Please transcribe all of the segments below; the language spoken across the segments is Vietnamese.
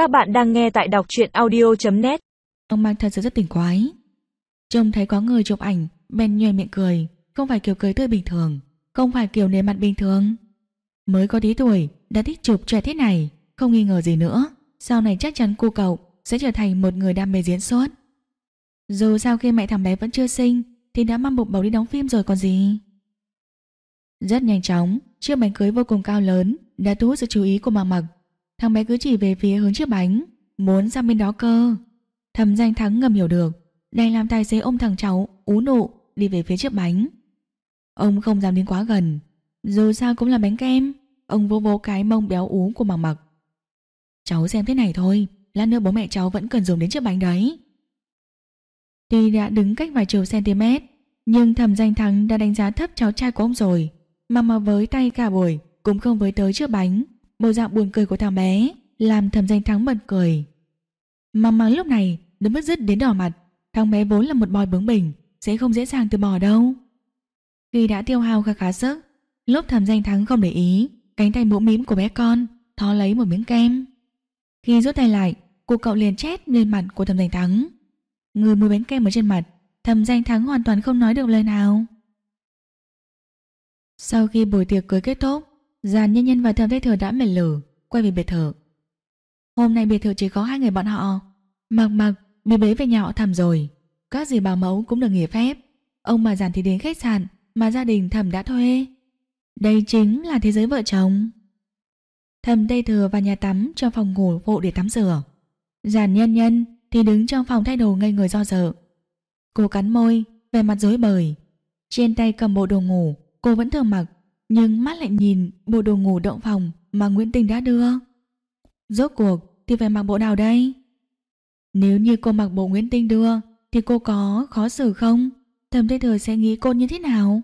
Các bạn đang nghe tại đọc truyện audio.net Ông Mang thật sự rất tỉnh quái. Trông thấy có người chụp ảnh, Ben nhoèn miệng cười. Không phải kiểu cười tươi bình thường. Không phải kiểu nề mặt bình thường. Mới có tí tuổi, đã thích chụp trẻ thế này. Không nghi ngờ gì nữa. Sau này chắc chắn cô cậu sẽ trở thành một người đam mê diễn xuất. Dù sao khi mẹ thằng bé vẫn chưa sinh, Thì đã mang bụng bầu đi đóng phim rồi còn gì. Rất nhanh chóng, Chiếc bánh cưới vô cùng cao lớn Đã thu hút sự chú ý của mạc mặc Thằng bé cứ chỉ về phía hướng chiếc bánh. Muốn sang bên đó cơ. Thầm danh thắng ngầm hiểu được. Đành làm tài xế ôm thằng cháu, ú nụ, Đi về phía chiếc bánh. Ông không dám đến quá gần. Dù sao cũng là bánh kem. Ông vô vô cái mông béo ú của mặc mặc. Cháu xem thế này thôi, Lát nữa bố mẹ cháu vẫn cần dùng đến chiếc bánh đấy. Tuy đã đứng cách vài chục cm Nhưng thầm danh thắng đã đánh giá thấp cháu trai của ông rồi. Mà mà với tay cả buổi, Cũng không với tới chiếc bánh. Bộ dạng buồn cười của thằng bé, Làm thầm danh thắng bật cười. Mà mà lúc này đã mất dứt đến đỏ mặt. Thằng bé vốn là một bòi bướng bỉnh, Sẽ không dễ dàng từ bỏ đâu. Khi đã tiêu hao khá khá sức, Lúc thầm danh thắng không để ý, Cánh tay mũ mím của bé con Thó lấy một miếng kem. Khi rút tay lại, Cô cậu liền chét lên mặt của thầm danh thắng. Người mùi bánh kem ở trên mặt, Thầm danh thắng hoàn toàn không nói được lời nào. Sau khi buổi tiệc cưới kết thúc Giàn nhân nhân và thầm thế thừa đã mệt lử, Quay về biệt thự. Hôm nay biệt thự chỉ có hai người bọn họ. Mặc mặc, bị bế về nhà họ thầm rồi. Các dì bảo mẫu cũng được nghỉ phép. Ông bà giàn thì đến khách sạn Mà gia đình thầm đã thuê. Đây chính là thế giới vợ chồng. Thầm tây thừa vào nhà tắm Trong phòng ngủ phụ để tắm rửa. Giàn nhân nhân thì đứng trong phòng thay đồ ngây người do dở. Cô cắn môi Về mặt rối bời. Trên tay cầm bộ đồ ngủ, Cô vẫn thường mặc nhưng mắt lại nhìn bộ đồ ngủ động phòng Mà Nguyễn Tình đã đưa. Rốt cuộc thì phải mặc bộ nào đây? Nếu như cô mặc bộ Nguyễn Tinh đưa, Thì cô có khó xử không? Thầm Thế Thừa sẽ nghĩ cô như thế nào?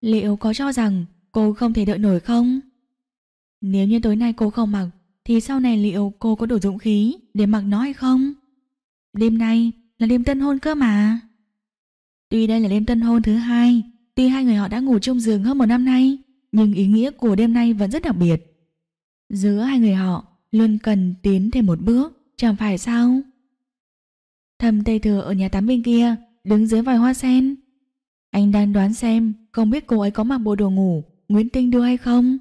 Liệu có cho rằng cô không thể đợi nổi không? Nếu như tối nay cô không mặc, Thì sau này liệu cô có đủ dũng khí Để mặc nó hay không? Đêm nay là đêm tân hôn cơ mà. Tuy đây là đêm tân hôn thứ hai, Tuy hai người họ đã ngủ chung giường hơn một năm nay nhưng ý nghĩa của đêm nay vẫn rất đặc biệt. Giữa hai người họ Luôn cần tiến thêm một bước Chẳng phải sao? Thầm Tây Thừa ở nhà tắm bên kia Đứng dưới vòi hoa sen. Anh đang đoán xem Không biết cô ấy có mặc bộ đồ ngủ Nguyễn Tinh đưa hay không.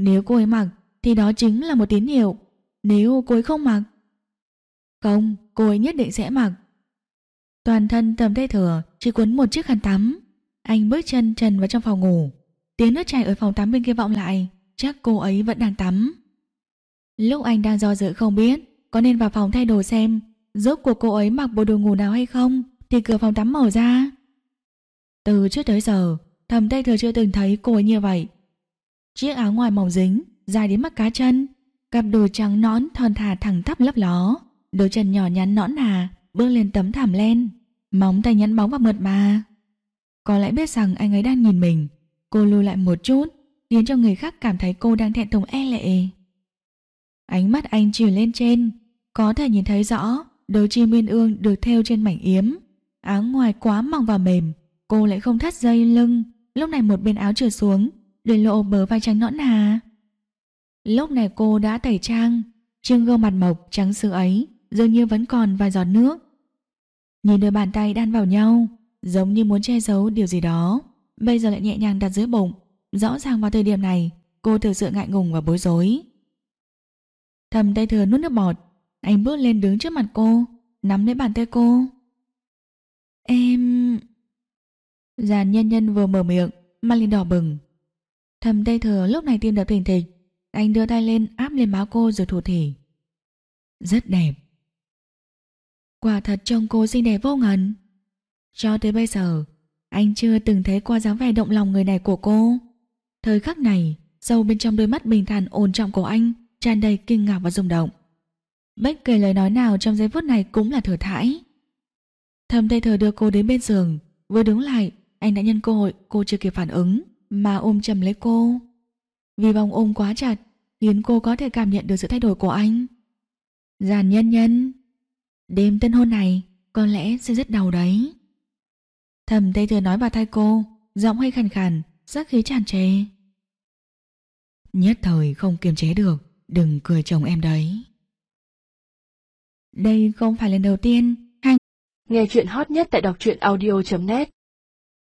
Nếu cô ấy mặc Thì đó chính là một tín hiệu. Nếu cô ấy không mặc Không, cô ấy nhất định sẽ mặc. Toàn thân Thầm Tây Thừa Chỉ quấn một chiếc khăn tắm. Anh bước chân trần vào trong phòng ngủ. Tiếng nước chảy ở phòng tắm bên kia vọng lại. Chắc cô ấy vẫn đang tắm. Lúc anh đang do dự không biết, Có nên vào phòng thay đồ xem Rốt cuộc cô ấy mặc bộ đồ ngủ nào hay không Thì cửa phòng tắm mở ra. Từ trước tới giờ, Thầm Tây Thừa chưa từng thấy cô ấy như vậy. Chiếc áo ngoài màu dính, Dài đến mắt cá chân, Cặp đùi trắng nõn thon thả thẳng tắp lấp ló, Đôi chân nhỏ nhắn nõn nà Bước lên tấm thảm len. Móng tay nhắn bóng và mượt mà. Có lẽ biết rằng anh ấy đang nhìn mình Cô lùi lại một chút, Khiến cho người khác cảm thấy cô đang thẹn thùng e lệ. Ánh mắt anh chiều lên trên, Có thể nhìn thấy rõ Đôi chim uyên ương được thêu trên mảnh yếm. Áo ngoài quá mỏng và mềm, Cô lại không thắt dây lưng. Lúc này một bên áo trượt xuống, Để lộ bờ vai trắng nõn nà Lúc này cô đã tẩy trang, Trên gương mặt mộc trắng sữa ấy Dường như vẫn còn vài giọt nước. Nhìn đôi bàn tay đan vào nhau, Giống như muốn che giấu điều gì đó. Bây giờ lại nhẹ nhàng đặt dưới bụng. Rõ ràng vào thời điểm này, Cô thực sự ngại ngùng và bối rối. Thầm tay thừa nuốt nước bọt, Anh bước lên đứng trước mặt cô, Nắm lấy bàn tay cô. Em... Giàn nhân nhân vừa mở miệng mặt lên đỏ bừng. Thầm tay thừa lúc này tim đập thình thịch, Anh đưa tay lên áp lên má cô rồi thủ thỉ. Rất đẹp. Quả thật trông cô xinh đẹp vô ngần. Cho tới bây giờ anh chưa từng thấy qua dáng vẻ động lòng người này của cô Thời khắc này Sâu bên trong đôi mắt bình thản ổn trọng của anh tràn đầy kinh ngạc và rung động. Bất kể lời nói nào trong giây phút này cũng là thừa thãi. Thầm tay thờ đưa cô đến bên giường, vừa đứng lại, anh đã nhân cơ hội cô chưa kịp phản ứng, mà ôm chầm lấy cô. Vì vòng ôm quá chặt, khiến cô có thể cảm nhận được sự thay đổi của anh. Giàn nhân nhân, đêm tân hôn này có lẽ sẽ rất đau đấy. Thầm tay thừa nói vào tai cô, giọng hơi khàn khàn, sắc khí tràn trề. Nhất thời không kiềm chế được Đừng cười chồng em đấy Đây không phải lần đầu tiên hai Nghe chuyện hot nhất tại đọc truyện audio.net